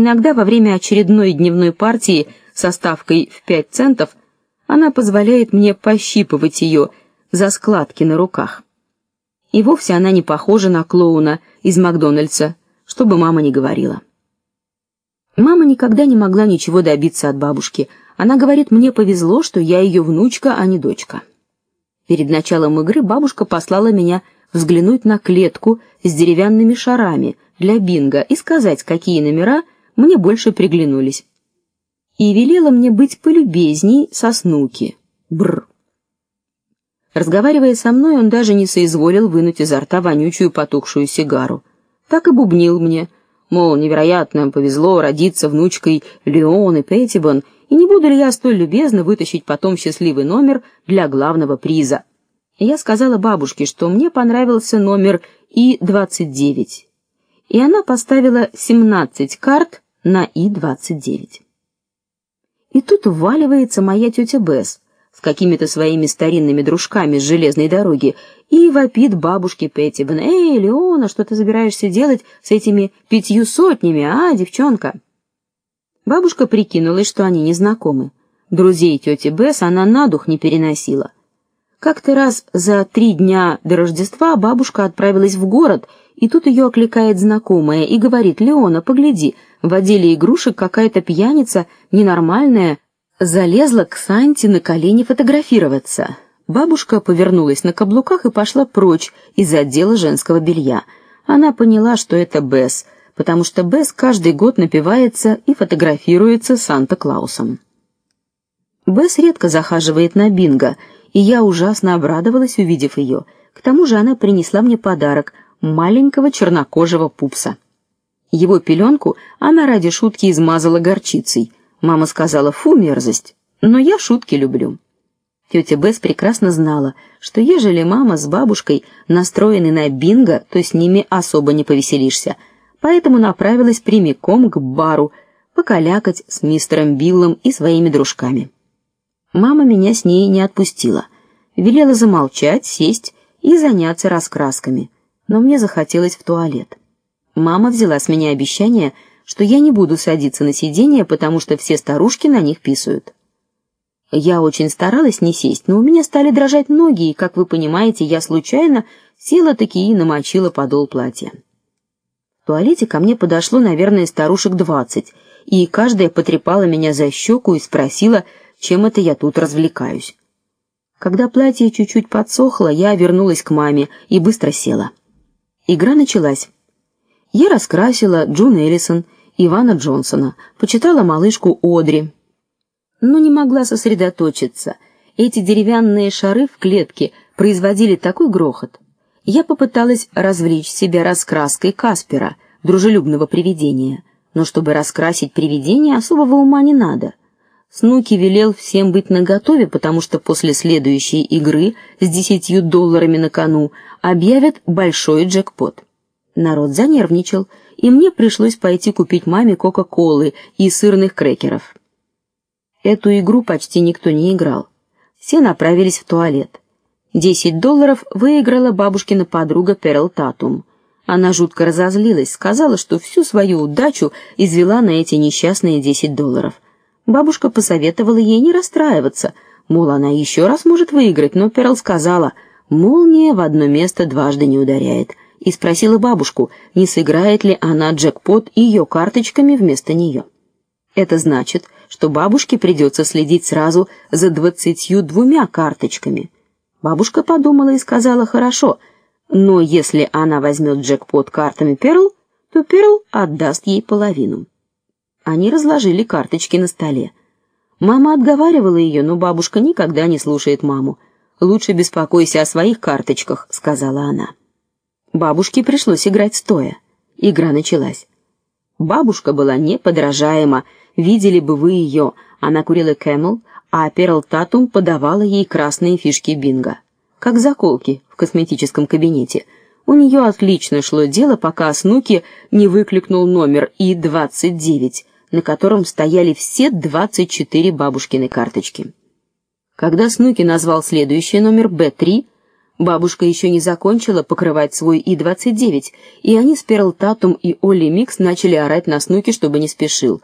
Иногда во время очередной дневной партии со ставкой в 5 центов она позволяет мне пощипывать ее за складки на руках. И вовсе она не похожа на клоуна из Макдональдса, чтобы мама не говорила. Мама никогда не могла ничего добиться от бабушки. Она говорит: "Мне повезло, что я ее внучка, а не дочка". Перед началом игры бабушка послала меня взглянуть на клетку с деревянными шарами для бинго и сказать, какие номера мне больше приглянулись. И велела мне быть полюбезней со Снуки. Бр. Разговаривая со мной, он даже не соизволил вынуть изо рта вонючую потухшую сигару. Так и бубнил мне: мол, невероятно повезло родиться внучкой Леоны Петтибон, и не буду ли я столь любезна вытащить потом счастливый номер для главного приза. Я сказала бабушке, что мне понравился номер И-29. И она поставила 17 карт на И-29. И тут вваливается моя тетя Бесс с какими-то своими старинными дружками с железной дороги и вопит бабушке Петтибен: "Эй, Леона, что ты собираешься делать с этими пятью сотнями, а, девчонка?" Бабушка прикинулась, что они не знакомы. Друзей тети Бесс она на дух не переносила. Как-то раз за три дня до Рождества бабушка отправилась в город, и тут ее окликает знакомая и говорит: "Леона, погляди, в отделе игрушек какая-то пьяница ненормальная залезла к Санте на колени фотографироваться". Бабушка повернулась на каблуках и пошла прочь из отдела женского белья. Она поняла, что это Бесс, потому что Бесс каждый год напивается и фотографируется Санта-Клаусом. Бесс редко захаживает на бинго, и я ужасно обрадовалась, увидев ее. К тому же она принесла мне подарок маленького чернокожего пупса. Его пеленку она ради шутки измазала горчицей. Мама сказала: "Фу, мерзость". Но я шутки люблю. Тетя Бесс прекрасно знала, что ежели мама с бабушкой настроены на бинго, то с ними особо не повеселишься. Поэтому направилась прямиком к бару покалякать с мистером Биллом и своими дружками. Мама меня с ней не отпустила. Велела замолчать, сесть и заняться раскрасками. Но мне захотелось в туалет. Мама взяла с меня обещание, что я не буду садиться на сиденье, потому что все старушки на них писают. Я очень старалась не сесть, но у меня стали дрожать ноги, и, как вы понимаете, я случайно села таки и намочила подол платья. В туалете ко мне подошло, наверное, старушек двадцать, и каждая потрепала меня за щеку и спросила, чем это я тут развлекаюсь. Когда платье чуть-чуть подсохло, я вернулась к маме и быстро села. Игра началась. Я раскрасила Джун Эллисон, Ивана Джонсона, почитала малышку Одри, но не могла сосредоточиться. Эти деревянные шары в клетке производили такой грохот. Я попыталась развлечь себя раскраской Каспера, дружелюбного привидения, но чтобы раскрасить привидение, особого ума не надо. Снуки велел всем быть наготове, потому что после следующей игры с десятью долларами на кону объявят большой джекпот. Народ занервничал, и мне пришлось пойти купить маме кока-колы и сырных крекеров. Эту игру почти никто не играл. Все направились в туалет. Десять долларов выиграла бабушкина подруга Перл Татум. Она жутко разозлилась, сказала, что всю свою удачу извела на эти несчастные десять долларов. Бабушка посоветовала ей не расстраиваться, мол, она еще раз может выиграть, но Перл сказала: "Молния в одно место дважды не ударяет", и спросила бабушку, не сыграет ли она джекпот ее карточками вместо нее. Это значит, что бабушке придется следить сразу за двадцатью двумя карточками. Бабушка подумала и сказала: "Хорошо, но если она возьмет джекпот картами Перл, то Перл отдаст ей половину". Они разложили карточки на столе. Мама отговаривала ее, но бабушка никогда не слушает маму. Лучше беспокойся о своих карточках, сказала она. Бабушке пришлось играть стоя. Игра началась. Бабушка была неподражаема, видели бы вы ее. Она курила Camel, а Перл Татум подавала ей красные фишки бинго, как заколки в косметическом кабинете. У нее отлично шло дело, пока Снуки не выкликнул номер И-29, на котором стояли все 24 бабушкины карточки. Когда Снуки назвал следующий номер Б3, Бабушка еще не закончила покрывать свой И-29, и они с Перл Татум и Олли Микс начали орать на снуке, чтобы не спешил.